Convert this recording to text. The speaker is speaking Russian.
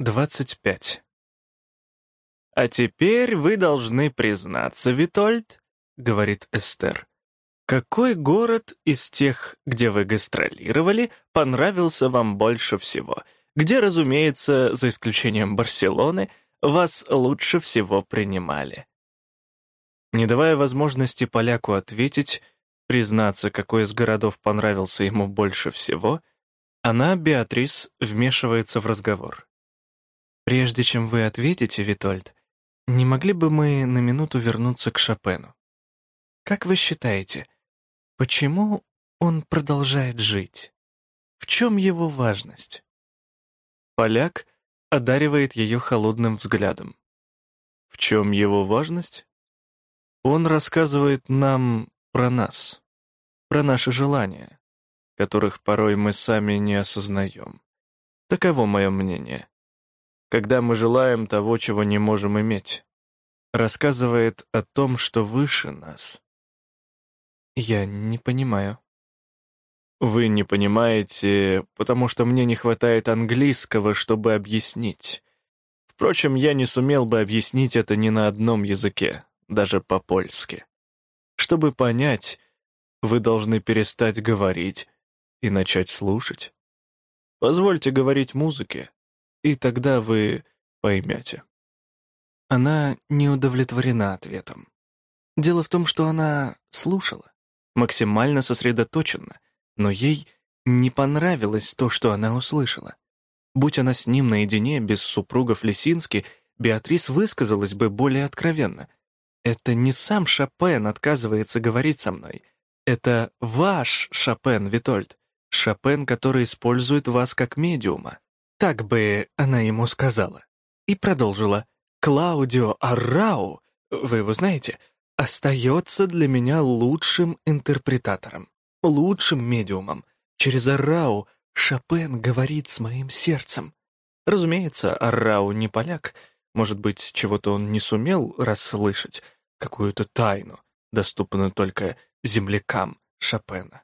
25. «А теперь вы должны признаться, Витольд», — говорит Эстер, «какой город из тех, где вы гастролировали, понравился вам больше всего, где, разумеется, за исключением Барселоны, вас лучше всего принимали?» Не давая возможности поляку ответить, признаться, какой из городов понравился ему больше всего, она, Беатрис, вмешивается в разговор. «Прежде чем вы ответите, Витольд, не могли бы мы на минуту вернуться к Шопену? Как вы считаете, почему он продолжает жить? В чем его важность?» Поляк одаривает ее холодным взглядом. В чем его важность? Он рассказывает нам про нас, про наши желания, которых порой мы сами не осознаем. Таково мое мнение. Когда мы желаем того, чего не можем иметь, рассказывает о том, что выше нас. Я не понимаю. Вы не понимаете, потому что мне не хватает английского, чтобы объяснить. Впрочем, я не сумел бы объяснить это ни на одном языке, даже по-польски. Чтобы понять, вы должны перестать говорить и начать слушать. Позвольте говорить музыке, и тогда вы поймете. Она не удовлетворена ответом. Дело в том, что она слушала, максимально сосредоточенно, но ей не понравилось то, что она услышала. Будь она с ним наедине, без супругов Лисински, Беатрис высказалась бы более откровенно. «Это не сам Шопен отказывается говорить со мной. Это ваш Шопен, Витольд. Шопен, который использует вас как медиума». Так бы она ему сказала. И продолжила. «Клаудио Аррау, вы его знаете, остается для меня лучшим интерпретатором, лучшим медиумом. Через Аррау Шопен говорит с моим сердцем. Разумеется, Аррау не поляк, может быть, чего-то он не сумел расслышать, какую-то тайну, доступную только землякам Шопена.